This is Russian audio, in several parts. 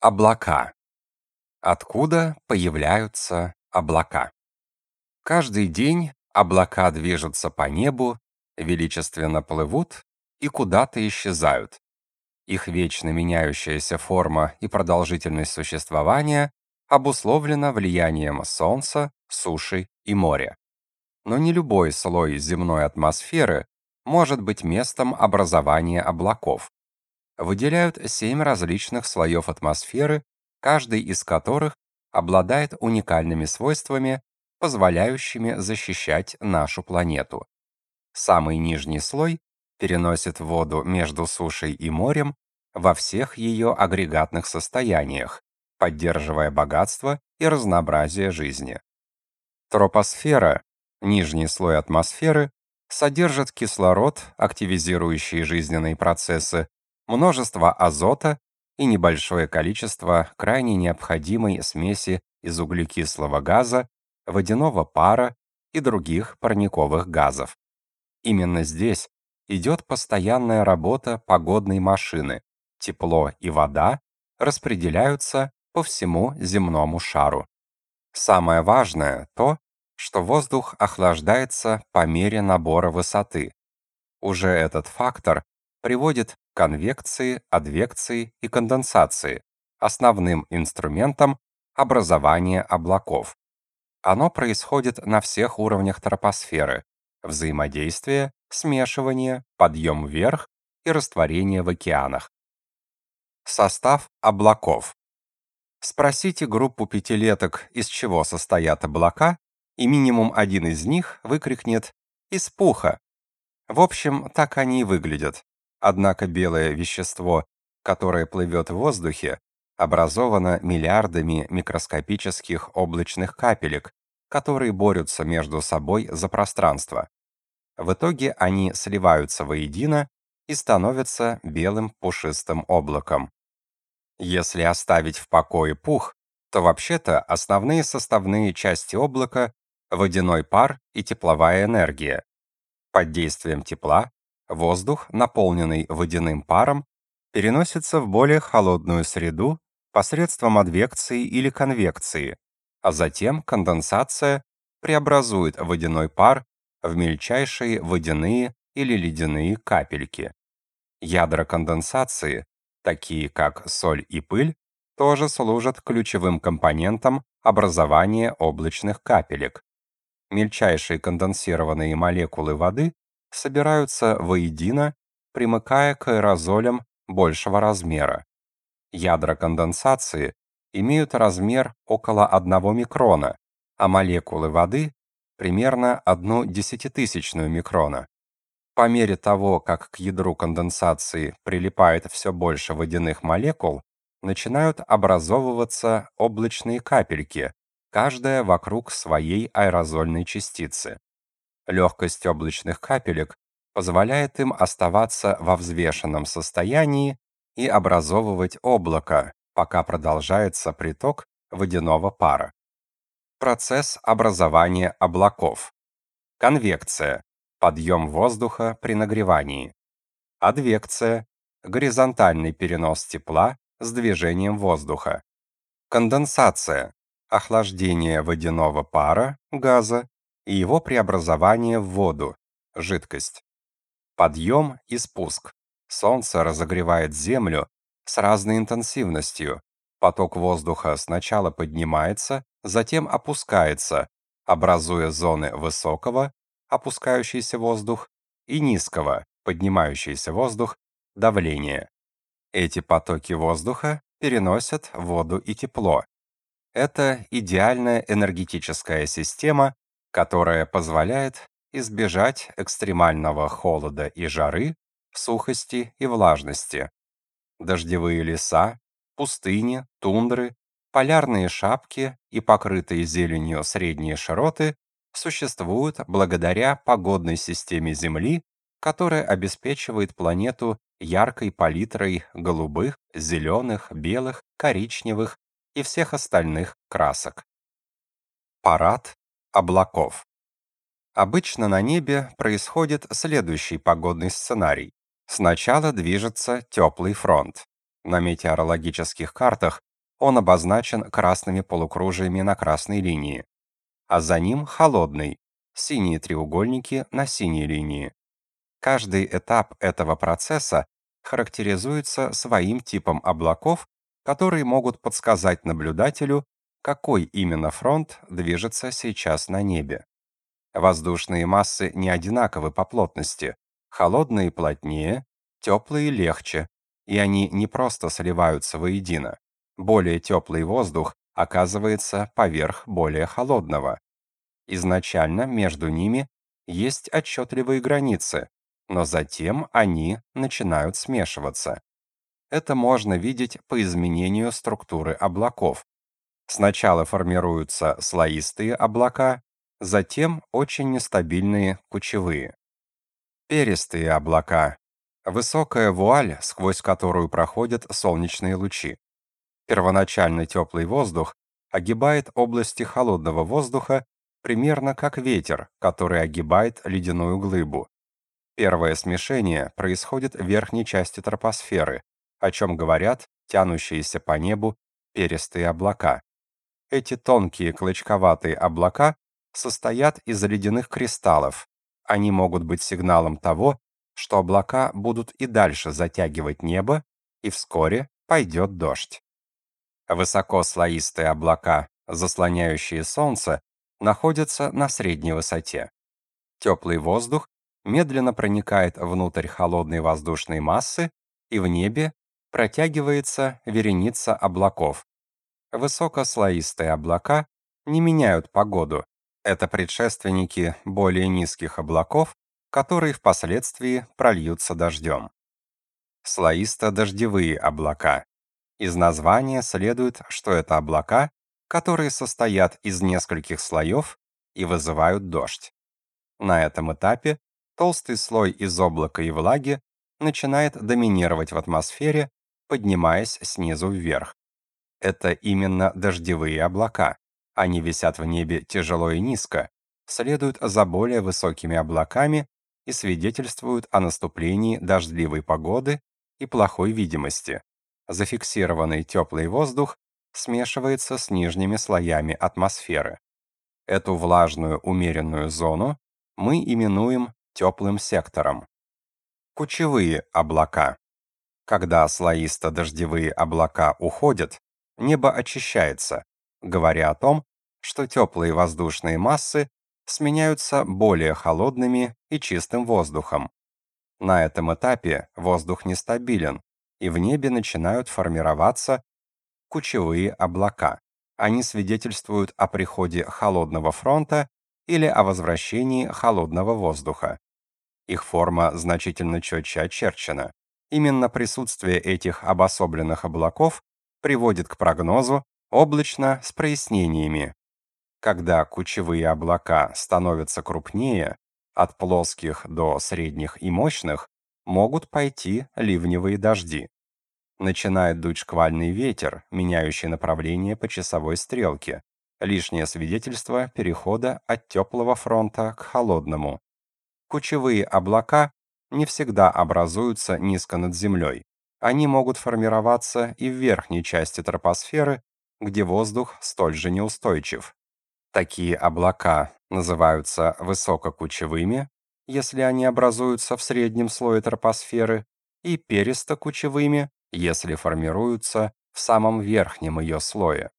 Облака. Откуда появляются облака? Каждый день облака движутся по небу, величественно плывут и куда-то исчезают. Их вечно меняющаяся форма и продолжительность существования обусловлена влиянием Солнца, суши и моря. Но не любой слой земной атмосферы может быть местом образования облаков выделяют семь различных слоев атмосферы, каждый из которых обладает уникальными свойствами, позволяющими защищать нашу планету. Самый нижний слой переносит воду между сушей и морем во всех ее агрегатных состояниях, поддерживая богатство и разнообразие жизни. Тропосфера, нижний слой атмосферы, содержит кислород, активизирующий жизненные процессы, множество азота и небольшое количество крайне необходимой смеси из углекислого газа, водяного пара и других парниковых газов. Именно здесь идет постоянная работа погодной машины. Тепло и вода распределяются по всему земному шару. Самое важное то, что воздух охлаждается по мере набора высоты. Уже этот фактор приводит к конвекции, адвекции и конденсации, основным инструментом образования облаков. Оно происходит на всех уровнях тропосферы: взаимодействие, смешивание, подъем вверх и растворение в океанах. Состав облаков. Спросите группу пятилеток, из чего состоят облака, и минимум один из них выкрикнет «из пуха». В общем, так они и выглядят. Однако белое вещество, которое плывет в воздухе, образовано миллиардами микроскопических облачных капелек, которые борются между собой за пространство. В итоге они сливаются воедино и становятся белым пушистым облаком. Если оставить в покое пух, то вообще-то основные составные части облака водяной пар и тепловая энергия. Под действием тепла Воздух, наполненный водяным паром, переносится в более холодную среду посредством адвекции или конвекции, а затем конденсация преобразует водяной пар в мельчайшие водяные или ледяные капельки. Ядра конденсации, такие как соль и пыль, тоже служат ключевым компонентом образования облачных капелек. Мельчайшие конденсированные молекулы воды собираются воедино, примыкая к аэрозолям большего размера. Ядра конденсации имеют размер около 1 микрона, а молекулы воды примерно 1 десятитысячную микрона. По мере того, как к ядру конденсации прилипает все больше водяных молекул, начинают образовываться облачные капельки, каждая вокруг своей аэрозольной частицы. Легкость облачных капелек позволяет им оставаться во взвешенном состоянии и образовывать облако, пока продолжается приток водяного пара. Процесс образования облаков. Конвекция подъем воздуха при нагревании. Адвекция горизонтальный перенос тепла с движением воздуха. Конденсация охлаждение водяного пара, газа и его преобразование в воду, жидкость. Подъем и спуск. Солнце разогревает землю с разной интенсивностью. Поток воздуха сначала поднимается, затем опускается, образуя зоны высокого, опускающийся воздух, и низкого, поднимающийся воздух, давления. Эти потоки воздуха переносят воду и тепло. Это идеальная энергетическая система, которая позволяет избежать экстремального холода и жары, сухости и влажности. Дождевые леса, пустыни, тундры, полярные шапки и покрытые зеленью средние широты существуют благодаря погодной системе Земли, которая обеспечивает планету яркой палитрой голубых, зеленых, белых, коричневых и всех остальных красок. Парад облаков. Обычно на небе происходит следующий погодный сценарий. Сначала движется теплый фронт. На метеорологических картах Он обозначен красными полукружиями на красной линии, а за ним холодный, синие треугольники на синей линии. Каждый этап этого процесса характеризуется своим типом облаков, которые могут подсказать наблюдателю, какой именно фронт движется сейчас на небе. Воздушные массы не одинаковы по плотности. Холодные плотнее, теплые легче, и они не просто сливаются воедино. Более теплый воздух оказывается поверх более холодного. Изначально между ними есть отчетливые границы, но затем они начинают смешиваться. Это можно видеть по изменению структуры облаков. Сначала формируются слоистые облака, затем очень нестабильные кучевые. Перистые облака высокая вуаль, сквозь которую проходят солнечные лучи. Первоначально теплый воздух огибает области холодного воздуха примерно как ветер, который огибает ледяную глыбу. Первое смешение происходит в верхней части тропосферы, о чем говорят тянущиеся по небу перистые облака. Эти тонкие клочковатые облака состоят из ледяных кристаллов. Они могут быть сигналом того, что облака будут и дальше затягивать небо, и вскоре пойдет дождь. Высокослоистые облака, заслоняющие солнце, находятся на средней высоте. Теплый воздух медленно проникает внутрь холодной воздушной массы, и в небе протягивается вереница облаков. Высокослоистые облака не меняют погоду. Это предшественники более низких облаков, которые впоследствии прольются дождем. Слоисто-дождевые облака. Из названия следует, что это облака, которые состоят из нескольких слоев и вызывают дождь. На этом этапе толстый слой из облака и влаги начинает доминировать в атмосфере, поднимаясь снизу вверх. Это именно дождевые облака. Они висят в небе тяжело и низко, следуют за более высокими облаками и свидетельствуют о наступлении дождливой погоды и плохой видимости. Зафиксированный теплый воздух смешивается с нижними слоями атмосферы. Эту влажную умеренную зону мы именуем теплым сектором. Кучевые облака. Когда слоисто-дождевые облака уходят, небо очищается, говоря о том, что теплые воздушные массы сменяются более холодными и чистым воздухом. На этом этапе воздух нестабилен, и в небе начинают формироваться кучевые облака. Они свидетельствуют о приходе холодного фронта или о возвращении холодного воздуха. Их форма значительно четче очерчена. Именно присутствие этих обособленных облаков приводит к прогнозу облачно с прояснениями. Когда кучевые облака становятся крупнее, от плоских до средних и мощных, могут пойти ливневые дожди. Начинает дуть шквальный ветер, меняющий направление по часовой стрелке. Лишнее свидетельство перехода от теплого фронта к холодному. Кучевые облака не всегда образуются низко над землей. Они могут формироваться и в верхней части тропосферы, где воздух столь же неустойчив. Такие облака называются высококучевыми, если они образуются в среднем слое тропосферы, и перистокучевыми, если формируются в самом верхнем ее слое.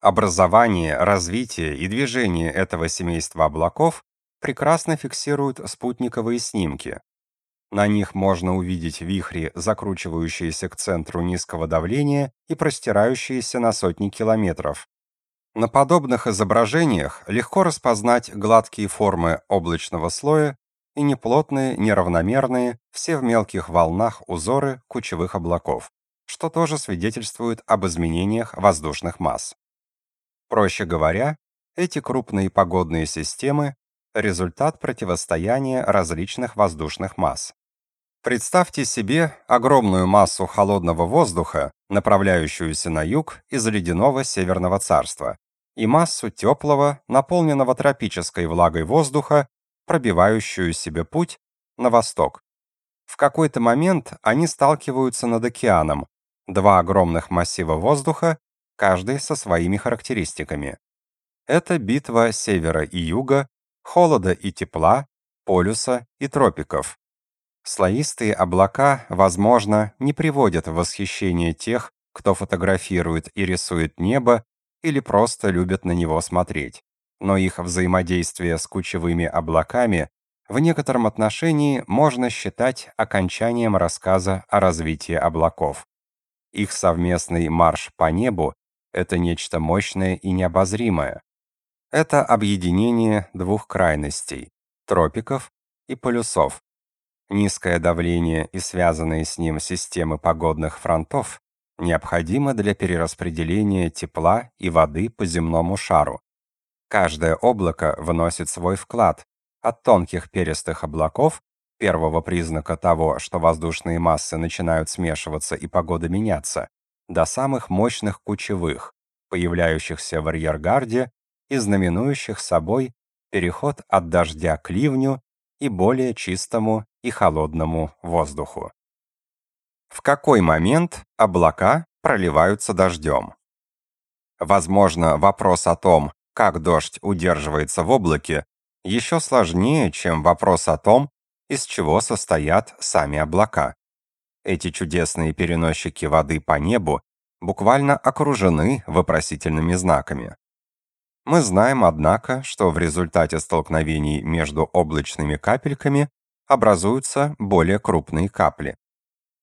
Образование, развитие и движение этого семейства облаков прекрасно фиксируют спутниковые снимки. На них можно увидеть вихри, закручивающиеся к центру низкого давления и простирающиеся на сотни километров. На подобных изображениях легко распознать гладкие формы облачного слоя и неплотные, неравномерные, все в мелких волнах узоры кучевых облаков, что тоже свидетельствует об изменениях воздушных масс. Проще говоря, эти крупные погодные системы результат противостояния различных воздушных масс. Представьте себе огромную массу холодного воздуха, направляющуюся на юг из ледяного северного царства, и массу теплого, наполненного тропической влагой воздуха, пробивающую себе путь на восток. В какой-то момент они сталкиваются над океаном, Два огромных массива воздуха, каждый со своими характеристиками. Это битва севера и юга, холода и тепла, полюса и тропиков. Слоистые облака, возможно, не приводят в восхищение тех, кто фотографирует и рисует небо или просто любит на него смотреть. Но их взаимодействие с кучевыми облаками в некотором отношении можно считать окончанием рассказа о развитии облаков. Их совместный марш по небу — это нечто мощное и необозримое. Это объединение двух крайностей — тропиков и полюсов. Низкое давление и связанные с ним системы погодных фронтов необходимы для перераспределения тепла и воды по земному шару. Каждое облако вносит свой вклад, от тонких перистых облаков, первого признака того, что воздушные массы начинают смешиваться и погода меняться, до самых мощных кучевых, появляющихся в арьергарде и знаменующих собой переход от дождя к ливню и более чистому и холодному воздуху. В какой момент облака проливаются дождем? Возможно, вопрос о том, как дождь удерживается в облаке, еще сложнее, чем вопрос о том, из чего состоят сами облака. Эти чудесные переносчики воды по небу буквально окружены вопросительными знаками. Мы знаем, однако, что в результате столкновений между облачными капельками образуются более крупные капли.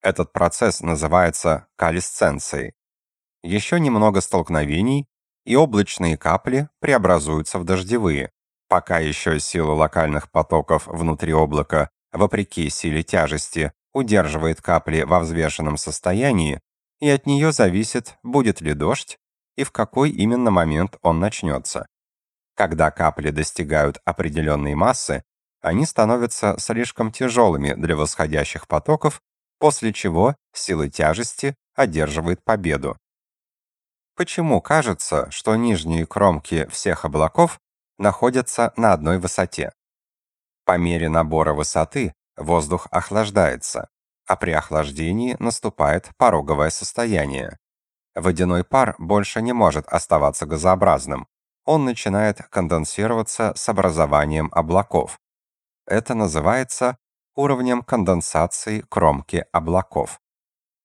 Этот процесс называется калесценцией. Еще немного столкновений, и облачные капли преобразуются в дождевые. Пока еще сила локальных потоков внутри облака, вопреки силе тяжести, удерживает капли во взвешенном состоянии, и от нее зависит, будет ли дождь и в какой именно момент он начнется. Когда капли достигают определенной массы, они становятся слишком тяжелыми для восходящих потоков, после чего сила тяжести одерживает победу. Почему кажется, что нижние кромки всех облаков находятся на одной высоте? По мере набора высоты воздух охлаждается, а при охлаждении наступает пороговое состояние. Водяной пар больше не может оставаться газообразным. Он начинает конденсироваться с образованием облаков. Это называется уровнем конденсации кромки облаков.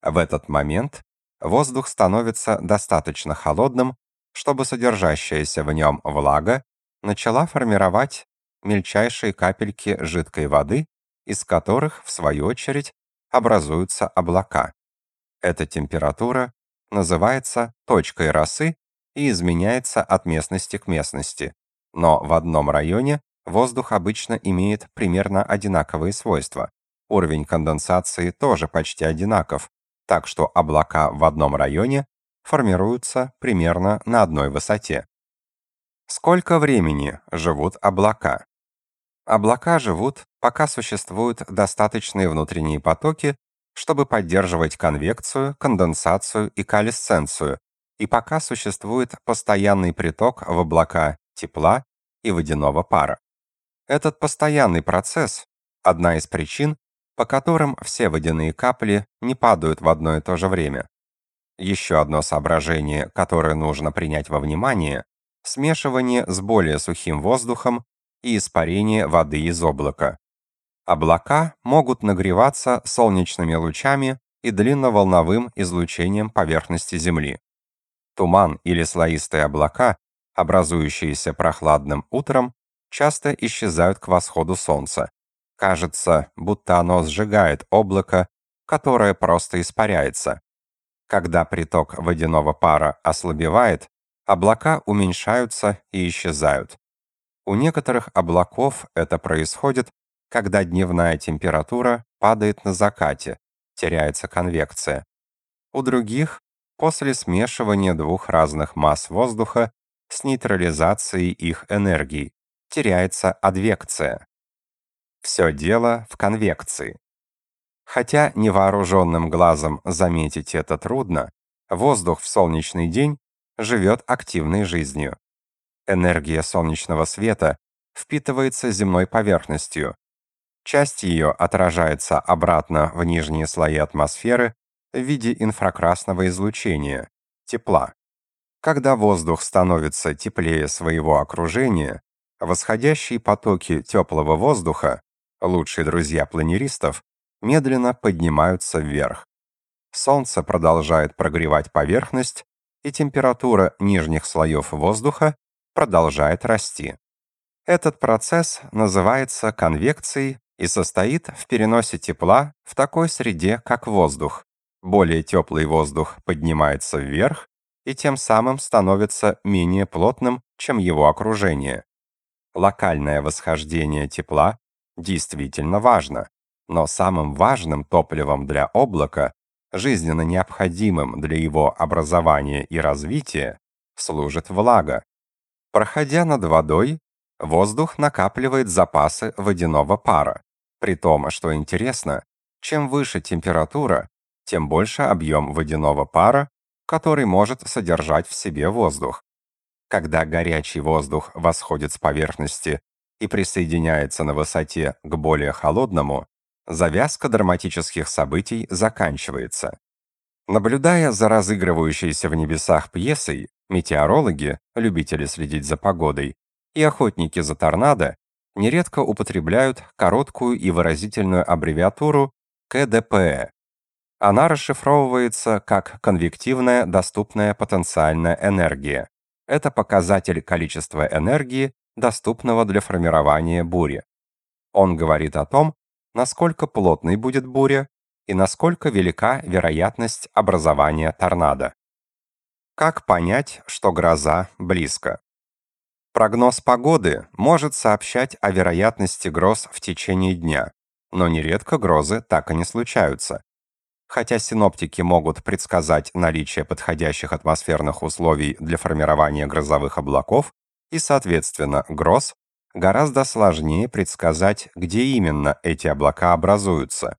В этот момент воздух становится достаточно холодным, чтобы содержащаяся в нем влага начала формировать мельчайшие капельки жидкой воды, из которых, в свою очередь, образуются облака. Эта температура называется точкой росы и изменяется от местности к местности. Но в одном районе воздух обычно имеет примерно одинаковые свойства. Уровень конденсации тоже почти одинаков, так что облака в одном районе формируются примерно на одной высоте. Сколько времени живут облака? Облака живут, пока существуют достаточные внутренние потоки, чтобы поддерживать конвекцию, конденсацию и калесценцию, и пока существует постоянный приток в облака тепла и водяного пара. Этот постоянный процесс – одна из причин, по которым все водяные капли не падают в одно и то же время. Еще одно соображение, которое нужно принять во внимание – смешивание с более сухим воздухом и испарение воды из облака. Облака могут нагреваться солнечными лучами и длинноволновым излучением поверхности Земли. Туман или слоистые облака, образующиеся прохладным утром, часто исчезают к восходу солнца. Кажется, будто оно сжигает облако, которое просто испаряется. Когда приток водяного пара ослабевает, облака уменьшаются и исчезают. У некоторых облаков это происходит, когда дневная температура падает на закате, теряется конвекция. У других после смешивания двух разных масс воздуха с нейтрализацией их энергии теряется адвекция. Все дело в конвекции. Хотя невооруженным глазом заметить это трудно, воздух в солнечный день живет активной жизнью. Энергия солнечного света впитывается земной поверхностью. Часть ее отражается обратно в нижние слои атмосферы, в виде инфракрасного излучения, тепла. Когда воздух становится теплее своего окружения, восходящие потоки теплого воздуха, лучшие друзья планеристов, медленно поднимаются вверх. Солнце продолжает прогревать поверхность, и температура нижних слоев воздуха продолжает расти. Этот процесс называется конвекцией и состоит в переносе тепла в такой среде, как воздух. Более теплый воздух поднимается вверх и тем самым становится менее плотным, чем его окружение. Локальное восхождение тепла действительно важно, но самым важным топливом для облака, жизненно необходимым для его образования и развития, служит влага. Проходя над водой, воздух накапливает запасы водяного пара. При том, что интересно, чем выше температура, тем больше объем водяного пара, который может содержать в себе воздух. Когда горячий воздух восходит с поверхности и присоединяется на высоте к более холодному, завязка драматических событий заканчивается. Наблюдая за разыгрывающейся в небесах пьесой, метеорологи, любители следить за погодой, и охотники за торнадо нередко употребляют короткую и выразительную аббревиатуру КДПЭ. Она расшифровывается как конвективная доступная потенциальная энергия. Это показатель количества энергии, доступного для формирования бури. Он говорит о том, насколько плотной будет буря и насколько велика вероятность образования торнадо. Как понять, что гроза близко? Прогноз погоды может сообщать о вероятности гроз в течение дня, но нередко грозы так и не случаются. Хотя синоптики могут предсказать наличие подходящих атмосферных условий для формирования грозовых облаков и, соответственно, гроз, гораздо сложнее предсказать, где именно эти облака образуются.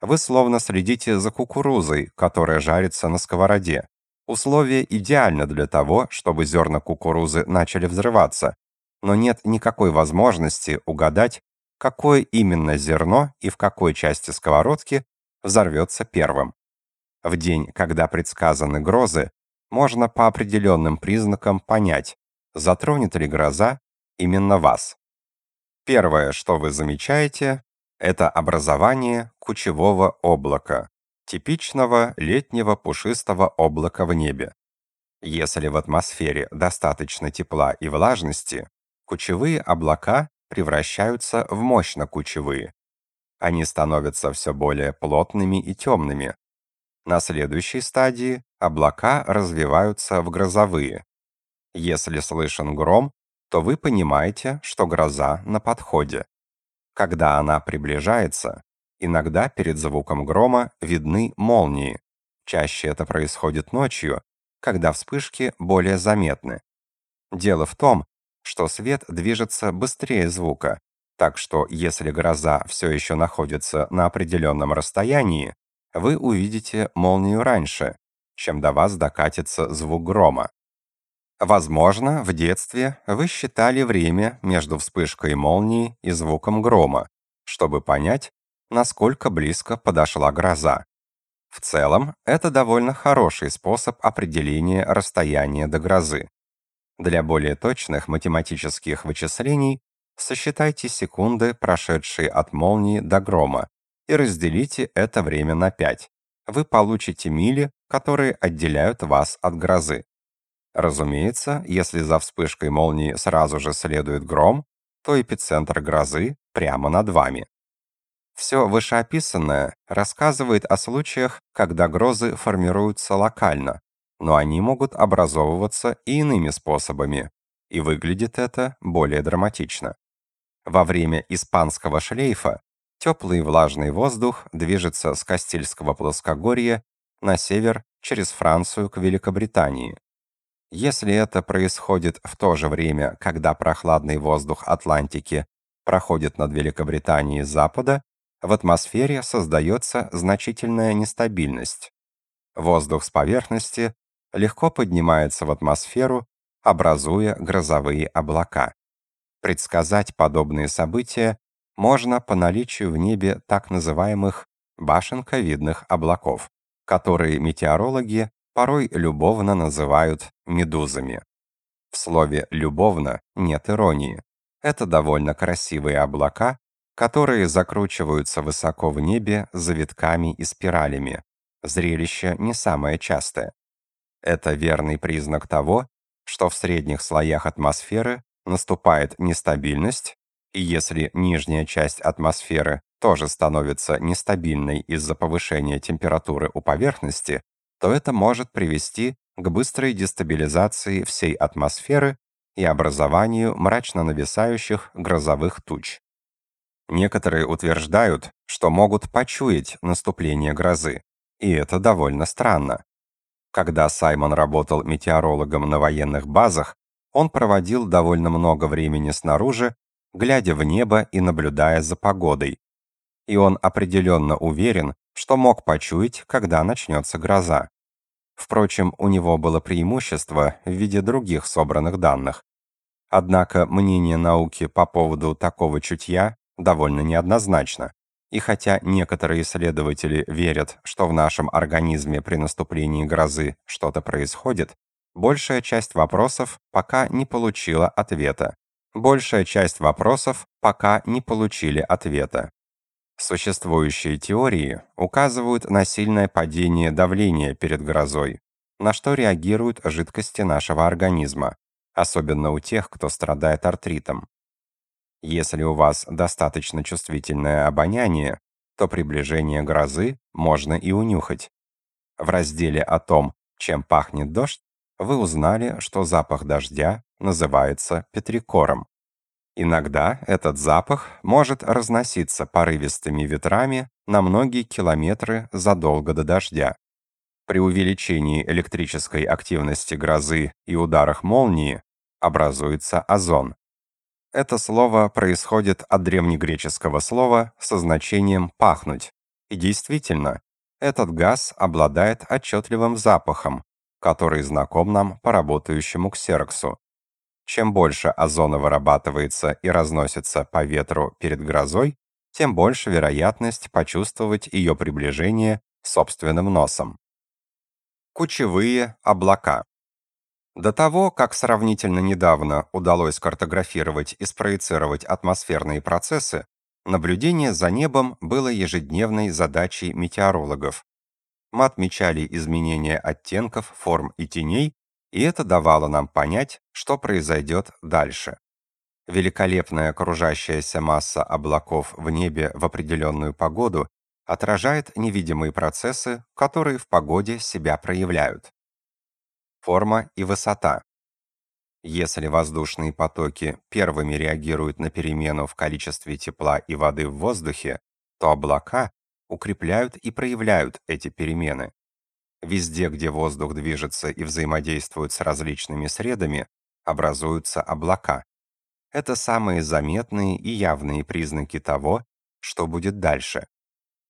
Вы словно следите за кукурузой, которая жарится на сковороде. Условия идеально для того, чтобы зерна кукурузы начали взрываться, но нет никакой возможности угадать, какое именно зерно и в какой части сковородки взорвется первым. В день, когда предсказаны грозы, можно по определенным признакам понять, затронет ли гроза именно вас. Первое, что вы замечаете, это образование кучевого облака, типичного летнего пушистого облака в небе. Если в атмосфере достаточно тепла и влажности, кучевые облака превращаются в мощно-кучевые. Они становятся все более плотными и темными. На следующей стадии облака развиваются в грозовые. Если слышен гром, то вы понимаете, что гроза на подходе. Когда она приближается, иногда перед звуком грома видны молнии. Чаще это происходит ночью, когда вспышки более заметны. Дело в том, что свет движется быстрее звука, так что если гроза все еще находится на определенном расстоянии, вы увидите молнию раньше, чем до вас докатится звук грома. Возможно, в детстве вы считали время между вспышкой молнии и звуком грома, чтобы понять, насколько близко подошла гроза. В целом, это довольно хороший способ определения расстояния до грозы. Для более точных математических вычислений сосчитайте секунды, прошедшие от молнии до грома, и разделите это время на 5. Вы получите мили, которые отделяют вас от грозы. Разумеется, если за вспышкой молнии сразу же следует гром, то эпицентр грозы прямо над вами. Все вышеописанное рассказывает о случаях, когда грозы формируются локально, но они могут образовываться и иными способами, и выглядит это более драматично. Во время испанского шлейфа теплый влажный воздух движется с Кастильского плоскогорья на север через Францию к Великобритании. Если это происходит в то же время, когда прохладный воздух Атлантики проходит над Великобританией с запада, в атмосфере создается значительная нестабильность. Воздух с поверхности легко поднимается в атмосферу, образуя грозовые облака. Предсказать подобные события можно по наличию в небе так называемых башенковидных облаков. которые метеорологи порой любовно называют медузами. В слове «любовно» нет иронии. Это довольно красивые облака, которые закручиваются высоко в небе завитками и спиралями. Зрелище не самое частое. Это верный признак того, что в средних слоях атмосферы наступает нестабильность, и если нижняя часть атмосферы тоже становится нестабильной из-за повышения температуры у поверхности, то это может привести к быстрой дестабилизации всей атмосферы и образованию мрачно нависающих грозовых туч. Некоторые утверждают, что могут почуять наступление грозы, и это довольно странно. Когда Саймон работал метеорологом на военных базах, он проводил довольно много времени снаружи, глядя в небо и наблюдая за погодой. И он определенно уверен, что мог почуять, когда начнется гроза. Впрочем, у него было преимущество в виде других собранных данных. Однако мнение науки по поводу такого чутья довольно неоднозначно. И хотя некоторые исследователи верят, что в нашем организме при наступлении грозы что-то происходит, большая часть вопросов пока не получила ответа. Большая часть вопросов пока не получили ответа. Существующие теории указывают на сильное падение давления перед грозой, на что реагируют жидкости нашего организма, особенно у тех, кто страдает артритом. Если у вас достаточно чувствительное обоняние, то приближение грозы можно и унюхать. В разделе о том, чем пахнет дождь, вы узнали, что запах дождя называется петрикором. Иногда этот запах может разноситься порывистыми ветрами на многие километры задолго до дождя. При увеличении электрической активности грозы и ударах молнии образуется озон. Это слово происходит от древнегреческого слова со значением «пахнуть». И действительно, этот газ обладает отчетливым запахом, который знаком нам по работающему ксероксу. Чем больше озона вырабатывается и разносится по ветру перед грозой, тем больше вероятность почувствовать ее приближение собственным носом. Кучевые облака. До того, как сравнительно недавно удалось картографировать и спроецировать атмосферные процессы, наблюдение за небом было ежедневной задачей метеорологов. Мы отмечали изменения оттенков, форм и теней и это давало нам понять, что произойдет дальше. Великолепная окружающаяся масса облаков в небе в определенную погоду отражает невидимые процессы, которые в погоде себя проявляют. Форма и высота. Если воздушные потоки первыми реагируют на перемену в количестве тепла и воды в воздухе, то облака укрепляют и проявляют эти перемены. Везде, где воздух движется и взаимодействует с различными средами, образуются облака. Это самые заметные и явные признаки того, что будет дальше.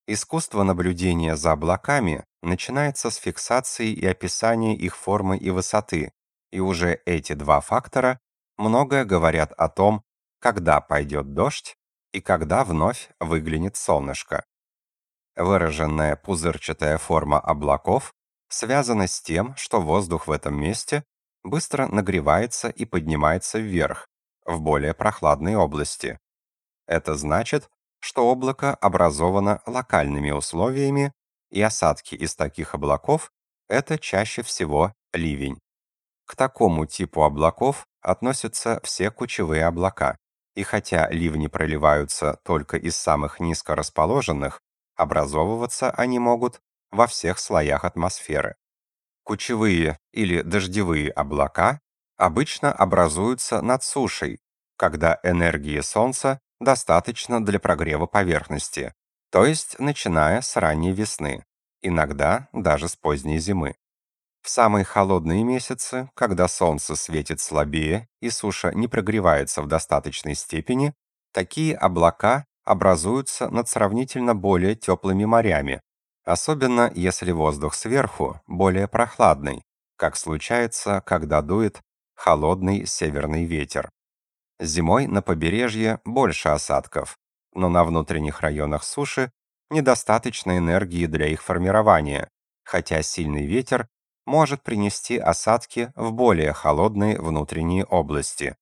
Искусство наблюдения за облаками начинается с фиксации и описания их формы и высоты, и уже эти два фактора многое говорят о том, когда пойдет дождь и когда вновь выглянет солнышко. Выраженная пузырчатая форма облаков связано с тем, что воздух в этом месте быстро нагревается и поднимается вверх, в более прохладные области. Это значит, что облако образовано локальными условиями, и осадки из таких облаков – это чаще всего ливень. К такому типу облаков относятся все кучевые облака, и хотя ливни проливаются только из самых низко расположенных, образовываться они могут во всех слоях атмосферы. Кучевые или дождевые облака обычно образуются над сушей, когда энергии Солнца достаточно для прогрева поверхности, то есть начиная с ранней весны, иногда даже с поздней зимы. В самые холодные месяцы, когда солнце светит слабее и суша не прогревается в достаточной степени, такие облака образуются над сравнительно более теплыми морями, особенно если воздух сверху более прохладный, как случается, когда дует холодный северный ветер. Зимой на побережье больше осадков, но на внутренних районах суши недостаточно энергии для их формирования, хотя сильный ветер может принести осадки в более холодные внутренние области.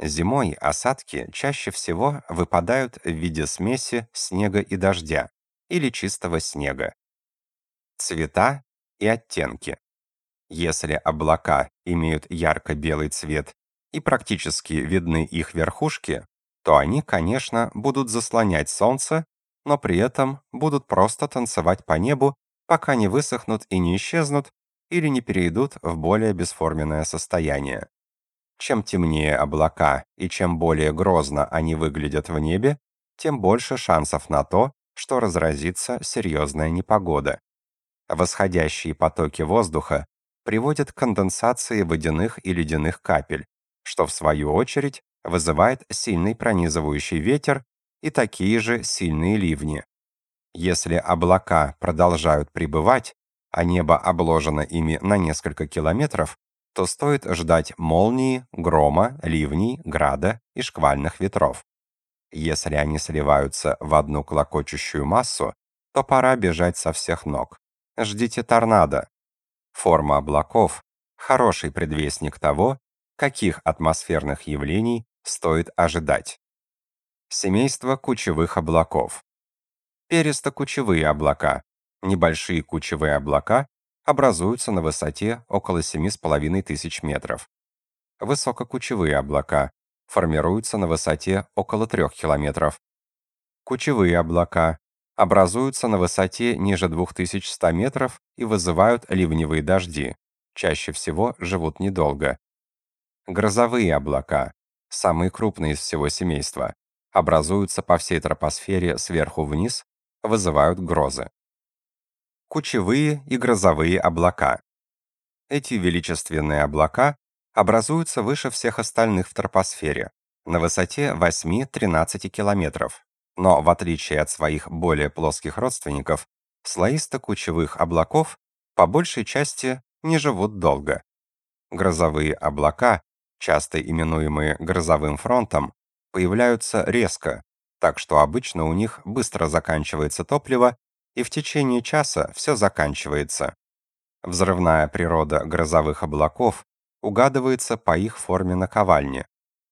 Зимой осадки чаще всего выпадают в виде смеси снега и дождя или чистого снега. Цвета и оттенки. Если облака имеют ярко-белый цвет и практически видны их верхушки, то они, конечно, будут заслонять солнце, но при этом будут просто танцевать по небу, пока не высохнут и не исчезнут, или не перейдут в более бесформенное состояние. Чем темнее облака и чем более грозно они выглядят в небе, тем больше шансов на то, что разразится серьезная непогода. Восходящие потоки воздуха приводят к конденсации водяных и ледяных капель, что в свою очередь вызывает сильный пронизывающий ветер и такие же сильные ливни. Если облака продолжают пребывать, а небо обложено ими на несколько километров, то стоит ждать молнии, грома, ливней, града и шквальных ветров. Если они сливаются в одну клокочущую массу, то пора бежать со всех ног. Ждите торнадо. Форма облаков – хороший предвестник того, каких атмосферных явлений стоит ожидать. Семейство кучевых облаков. Пересто-кучевые облака Небольшие кучевые облака образуются на высоте около 7,5 тысяч метров. Высококучевые облака формируются на высоте около 3 километров. Кучевые облака образуются на высоте ниже 2100 метров и вызывают ливневые дожди. Чаще всего живут недолго. Грозовые облака, самые крупные из всего семейства, образуются по всей тропосфере сверху вниз, вызывают грозы кучевые и грозовые облака. Эти величественные облака образуются выше всех остальных в тропосфере, на высоте 8-13 километров. Но в отличие от своих более плоских родственников, слоисто-кучевых облаков по большей части не живут долго. Грозовые облака, часто именуемые грозовым фронтом, появляются резко, так что обычно у них быстро заканчивается топливо и в течение часа все заканчивается. Взрывная природа грозовых облаков угадывается по их форме наковальни.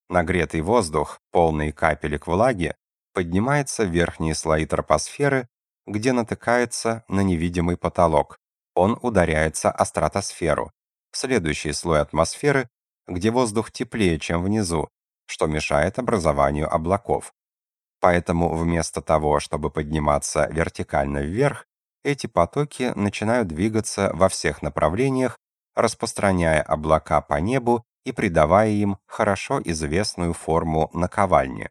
Нагретый воздух, полный капелек влаги, поднимается в верхние слои тропосферы, где натыкается на невидимый потолок. Он ударяется о стратосферу, следующий слой атмосферы, где воздух теплее, чем внизу, что мешает образованию облаков. Поэтому вместо того, чтобы подниматься вертикально вверх, эти потоки начинают двигаться во всех направлениях, распространяя облака по небу и придавая им хорошо известную форму наковальни.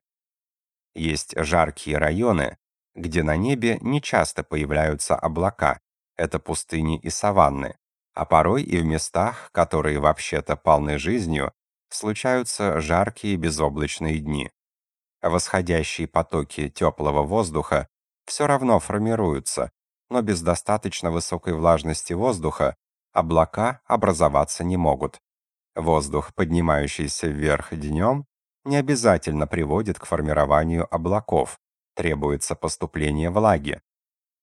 Есть жаркие районы, где на небе не часто появляются облака, это пустыни и саванны, а порой и в местах, которые вообще-то полны жизнью, случаются жаркие безоблачные дни восходящие потоки теплого воздуха все равно формируются, но без достаточно высокой влажности воздуха облака образоваться не могут. Воздух, поднимающийся вверх днем, не обязательно приводит к формированию облаков, требуется поступление влаги.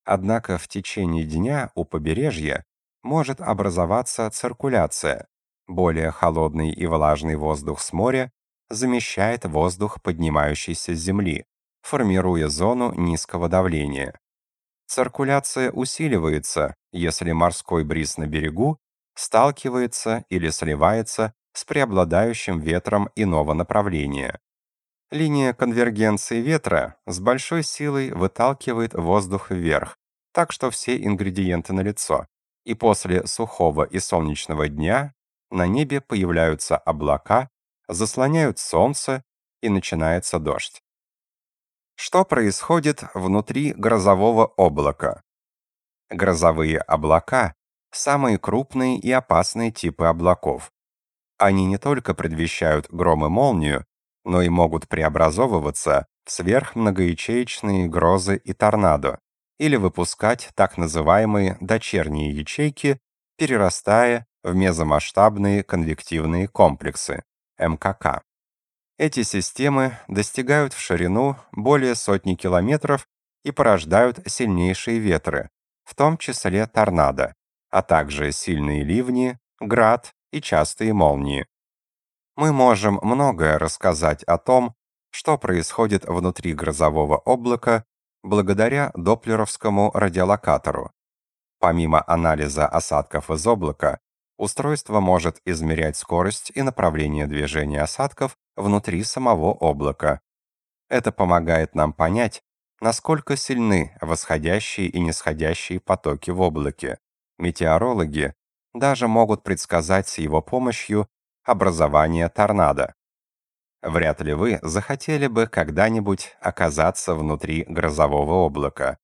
Однако в течение дня у побережья может образоваться циркуляция. Более холодный и влажный воздух с моря замещает воздух, поднимающийся с земли, формируя зону низкого давления. Циркуляция усиливается, если морской бриз на берегу сталкивается или сливается с преобладающим ветром иного направления. Линия конвергенции ветра с большой силой выталкивает воздух вверх, так что все ингредиенты налицо, и после сухого и солнечного дня на небе появляются облака, заслоняют солнце, и начинается дождь. Что происходит внутри грозового облака? Грозовые облака – самые крупные и опасные типы облаков. Они не только предвещают гром и молнию, но и могут преобразовываться в сверхмногоячеечные грозы и торнадо, или выпускать так называемые дочерние ячейки, перерастая в мезомасштабные конвективные комплексы. МКК. Эти системы достигают в ширину более сотни километров и порождают сильнейшие ветры, в том числе торнадо. а также сильные ливни, град и частые молнии. Мы можем многое рассказать о том, что происходит внутри грозового облака благодаря доплеровскому радиолокатору. Помимо анализа осадков из облака, устройство может измерять скорость и направление движения осадков внутри самого облака. Это помогает нам понять, насколько сильны восходящие и нисходящие потоки в облаке. Метеорологи даже могут предсказать с его помощью образование торнадо. Вряд ли вы захотели бы когда-нибудь оказаться внутри грозового облака.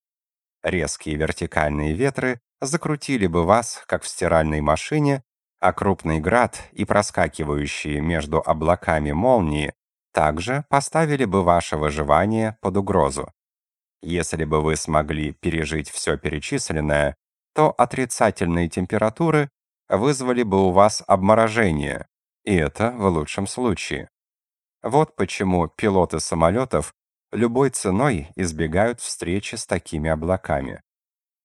Резкие вертикальные ветры закрутили бы вас, как в стиральной машине, а крупный град и проскакивающие между облаками молнии также поставили бы ваше выживание под угрозу. Если бы вы смогли пережить все перечисленное, то отрицательные температуры вызвали бы у вас обморожение, и это в лучшем случае. Вот почему пилоты самолетов любой ценой избегают встречи с такими облаками.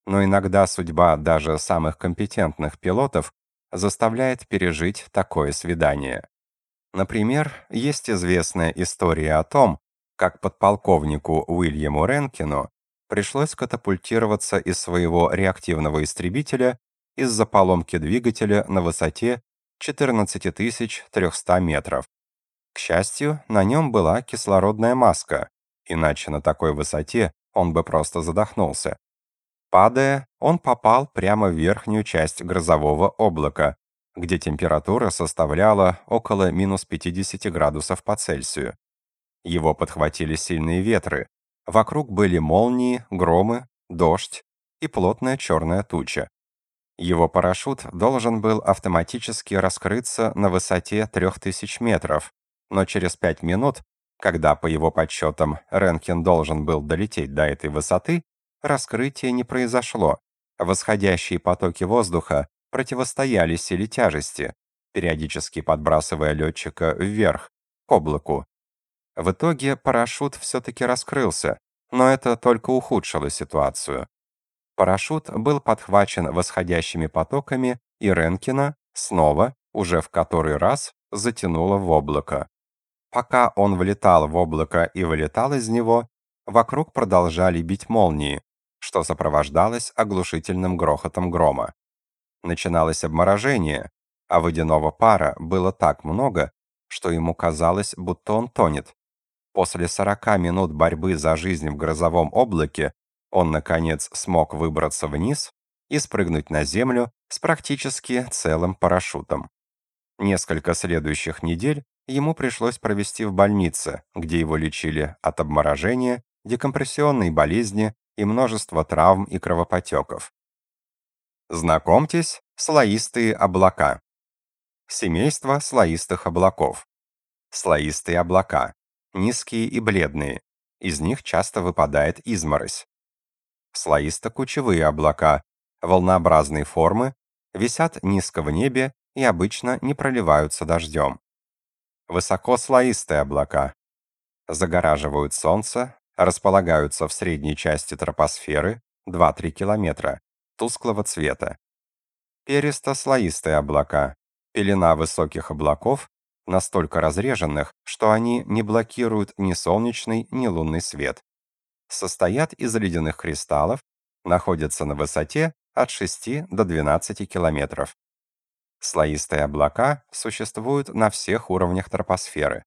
Но иногда судьба даже самых компетентных пилотов заставляет пережить такое свидание. Например, есть известная история о том, как подполковнику Уильяму Ренкину пришлось катапультироваться из своего реактивного истребителя из-за поломки двигателя на высоте 14300 метров. К счастью, на нем была кислородная маска, иначе на такой высоте он бы просто задохнулся. Падая, он попал прямо в верхнюю часть грозового облака, где температура составляла около минус 50 градусов по Цельсию. Его подхватили сильные ветры. Вокруг были молнии, громы, дождь и плотная черная туча. Его парашют должен был автоматически раскрыться на высоте 3000 метров, но через 5 минут, когда, по его подсчетам, Ренкин должен был долететь до этой высоты, раскрытие не произошло. Восходящие потоки воздуха противостояли силе тяжести, периодически подбрасывая летчика вверх, к облаку. В итоге парашют все-таки раскрылся, но это только ухудшило ситуацию. Парашют был подхвачен восходящими потоками, и Ренкина снова, уже в который раз, затянуло в облако. Пока он влетал в облако и вылетал из него, вокруг продолжали бить молнии, что сопровождалось оглушительным грохотом грома. Начиналось обморожение, а водяного пара было так много, что ему казалось, будто он тонет. После 40 минут борьбы за жизнь в грозовом облаке он, наконец, смог выбраться вниз и спрыгнуть на землю с практически целым парашютом. Несколько следующих недель ему пришлось провести в больнице, где его лечили от обморожения, декомпрессионной болезни и множество травм и кровопотеков. Знакомьтесь, слоистые облака. Семейство слоистых облаков. Слоистые облака. Низкие и бледные. Из них часто выпадает изморозь. Слоисто-кучевые облака. Волнообразной формы. Висят низко в небе и обычно не проливаются дождем. Высокослоистые облака. Загораживают солнце, располагаются в средней части тропосферы 2-3 километра, тусклого цвета. Перистослоистые облака. Пелена высоких облаков, настолько разреженных, что они не блокируют ни солнечный, ни лунный свет. Состоят из ледяных кристаллов, находятся на высоте от 6 до 12 километров. Слоистые облака существуют на всех уровнях тропосферы.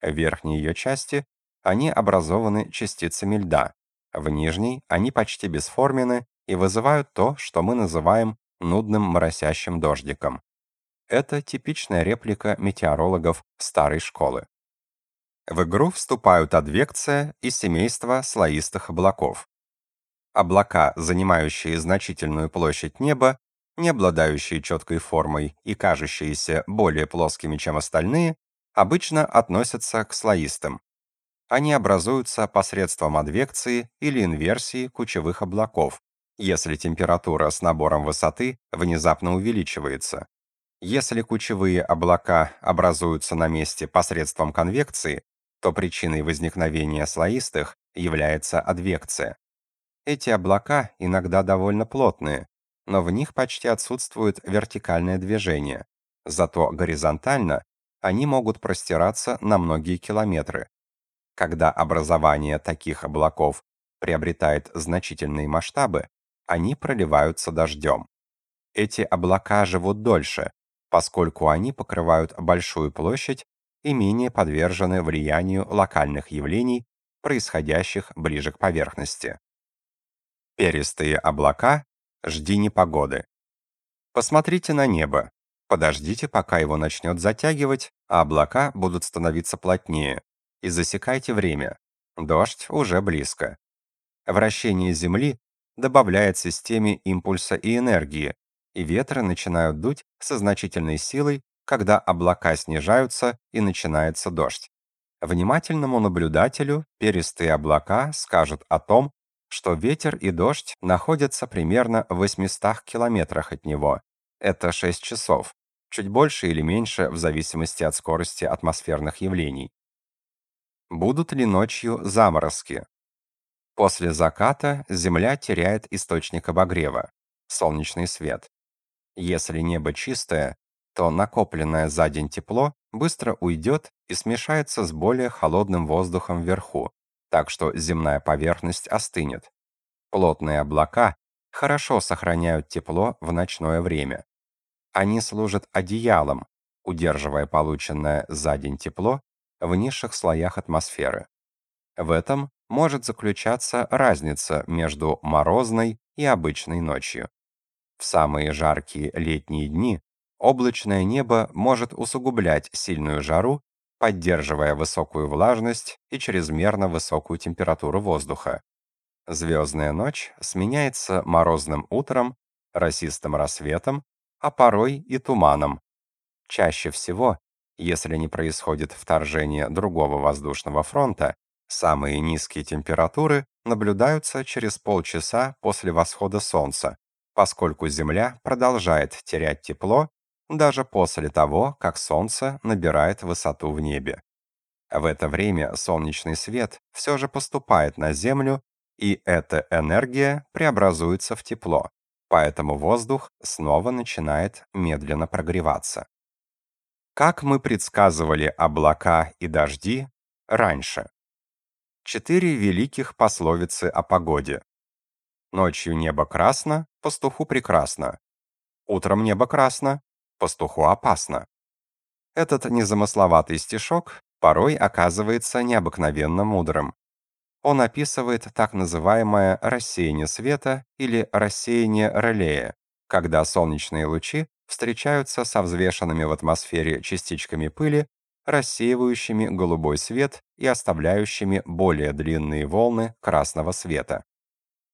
В верхней ее части они образованы частицами льда, в нижней они почти бесформенны и вызывают то, что мы называем нудным моросящим дождиком. Это типичная реплика метеорологов старой школы. В игру вступают адвекция и семейство слоистых облаков. Облака, занимающие значительную площадь неба, не обладающие четкой формой и кажущиеся более плоскими, чем остальные, обычно относятся к слоистым. Они образуются посредством адвекции или инверсии кучевых облаков, если температура с набором высоты внезапно увеличивается. Если кучевые облака образуются на месте посредством конвекции, то причиной возникновения слоистых является адвекция. Эти облака иногда довольно плотные, но в них почти отсутствует вертикальное движение. Зато горизонтально они могут простираться на многие километры. Когда образование таких облаков приобретает значительные масштабы, они проливаются дождем. Эти облака живут дольше, поскольку они покрывают большую площадь и менее подвержены влиянию локальных явлений, происходящих ближе к поверхности. Перистые облака жди непогоды. Посмотрите на небо. Подождите, пока его начнет затягивать, а облака будут становиться плотнее. И засекайте время. Дождь уже близко. Вращение Земли добавляет системе импульса и энергии, и ветры начинают дуть со значительной силой, когда облака снижаются и начинается дождь. Внимательному наблюдателю перистые облака скажут о том, что ветер и дождь находятся примерно в 800 километрах от него. Это 6 часов, чуть больше или меньше в зависимости от скорости атмосферных явлений. Будут ли ночью заморозки? После заката Земля теряет источник обогрева — солнечный свет. Если небо чистое, то накопленное за день тепло быстро уйдет и смешается с более холодным воздухом вверху, так что земная поверхность остынет. Плотные облака хорошо сохраняют тепло в ночное время. Они служат одеялом, удерживая полученное за день тепло в низших слоях атмосферы. В этом может заключаться разница между морозной и обычной ночью. В самые жаркие летние дни облачное небо может усугублять сильную жару, поддерживая высокую влажность и чрезмерно высокую температуру воздуха. Звездная ночь сменяется морозным утром, росистым рассветом, а порой и туманом. Чаще всего, если не происходит вторжение другого воздушного фронта, самые низкие температуры наблюдаются через полчаса после восхода солнца, поскольку Земля продолжает терять тепло даже после того, как Солнце набирает высоту в небе. В это время солнечный свет все же поступает на Землю, и эта энергия преобразуется в тепло, поэтому воздух снова начинает медленно прогреваться. Как мы предсказывали облака и дожди раньше? Четыре великих пословицы о погоде. Ночью небо красно, пастуху прекрасно. Утром небо красно, пастуху опасно. Этот незамысловатый стишок порой оказывается необыкновенно мудрым. Он описывает так называемое рассеяние света или рассеяние Релея, когда солнечные лучи встречаются со взвешенными в атмосфере частичками пыли, рассеивающими голубой свет и оставляющими более длинные волны красного света.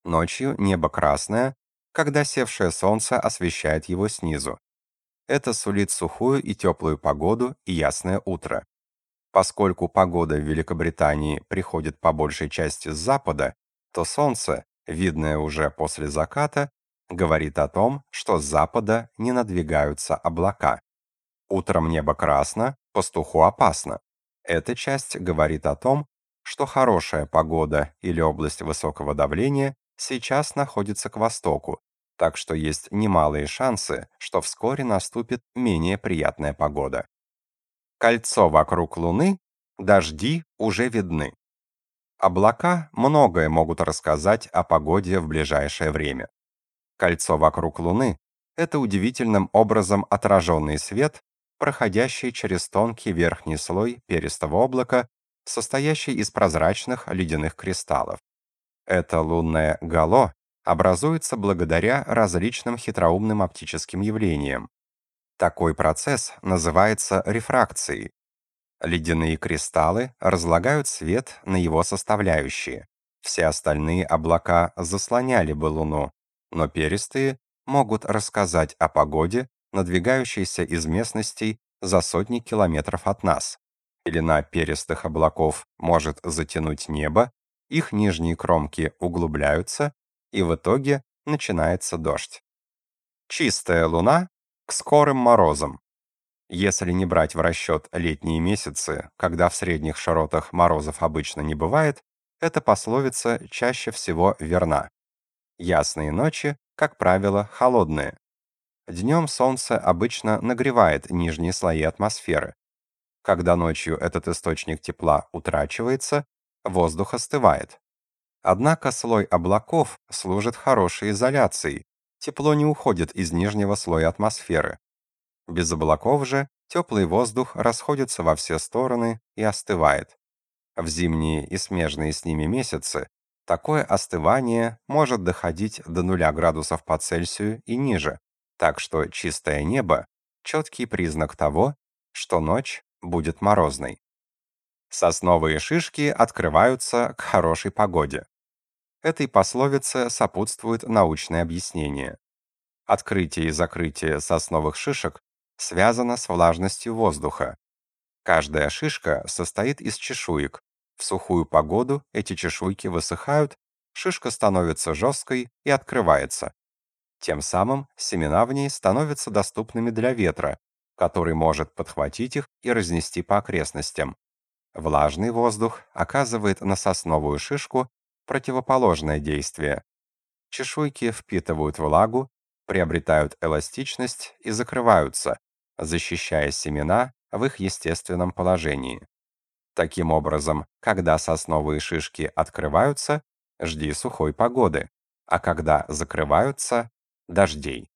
Ночью небо красное, когда севшее солнце освещает его снизу. Это сулит сухую и теплую погоду и ясное утро. Поскольку погода в Великобритании приходит по большей части с запада, то солнце, видное уже после заката, говорит о том, что с запада не надвигаются облака. Утром небо красно, пастуху опасно. Эта часть говорит о том, что хорошая погода или область высокого давления сейчас находится к востоку, так что есть немалые шансы, что вскоре наступит менее приятная погода. Кольцо вокруг Луны, дожди уже видны. Облака многое могут рассказать о погоде в ближайшее время. Кольцо вокруг Луны — это удивительным образом отраженный свет, проходящий через тонкий верхний слой перистого облака, состоящий из прозрачных ледяных кристаллов. Это лунное гало образуется благодаря различным хитроумным оптическим явлениям. Такой процесс называется рефракцией. Ледяные кристаллы разлагают свет на его составляющие. Все остальные облака заслоняли бы Луну, но перистые могут рассказать о погоде, надвигающейся из местностей за сотни километров от нас. Пелена перистых облаков может затянуть небо, их нижние кромки углубляются, и в итоге начинается дождь. Чистая луна к скорым морозам. Если не брать в расчет летние месяцы, когда в средних широтах морозов обычно не бывает, эта пословица чаще всего верна. Ясные ночи как правило, холодные. Днем солнце обычно нагревает нижние слои атмосферы. Когда ночью этот источник тепла утрачивается, воздух остывает. Однако слой облаков служит хорошей изоляцией, тепло не уходит из нижнего слоя атмосферы. Без облаков же теплый воздух расходится во все стороны и остывает. В зимние и смежные с ними месяцы такое остывание может доходить до 0 градусов по Цельсию и ниже, так что чистое небо – четкий признак того, что ночь будет морозной. Сосновые шишки открываются к хорошей погоде. Этой пословице сопутствует научное объяснение. Открытие и закрытие сосновых шишек связано с влажностью воздуха. Каждая шишка состоит из чешуек. В сухую погоду эти чешуйки высыхают, шишка становится жесткой и открывается. Тем самым семена в ней становятся доступными для ветра, который может подхватить их и разнести по окрестностям. Влажный воздух оказывает на сосновую шишку противоположное действие. Чешуйки впитывают влагу, приобретают эластичность и закрываются, защищая семена в их естественном положении. Таким образом, когда сосновые шишки открываются, жди сухой погоды, а когда закрываются – дождей.